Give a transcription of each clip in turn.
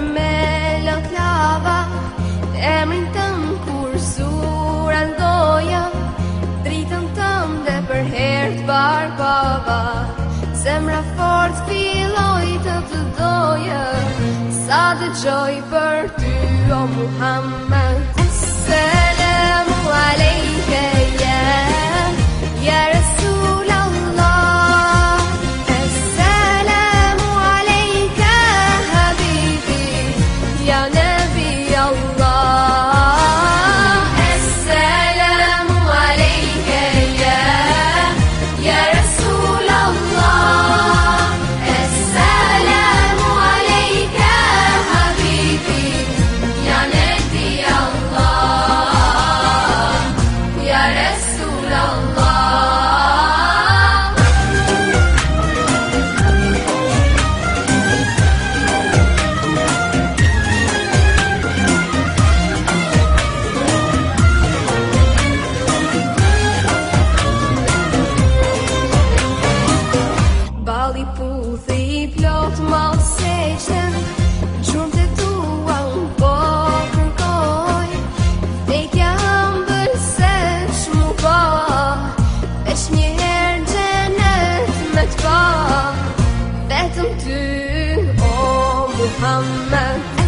me me lot lava Emrin të më kur sura ndoja Dritën të më dhe për herë të pava Zemra fort filoj të të doja Sa dhe qoj për ty o Muhammed 缓慢。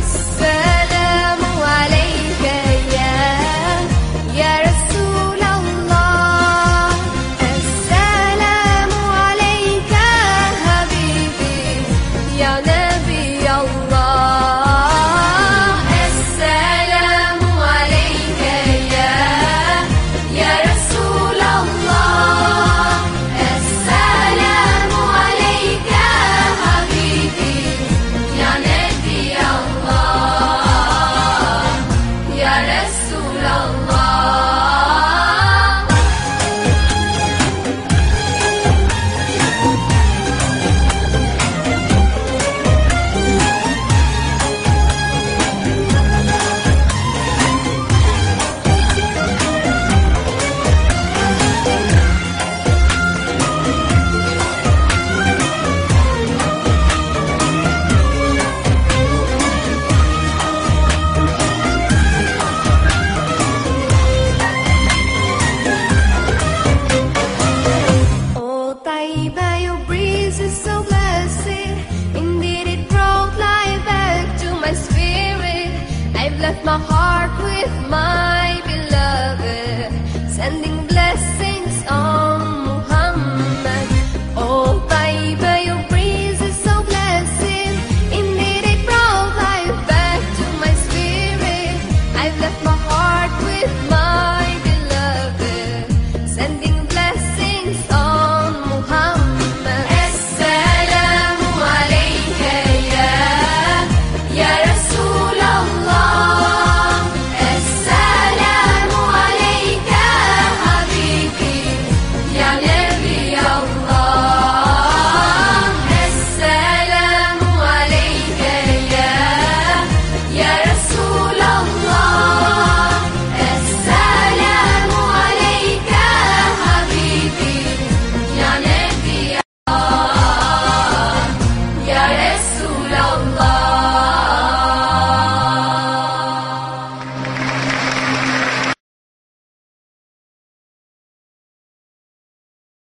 left my heart.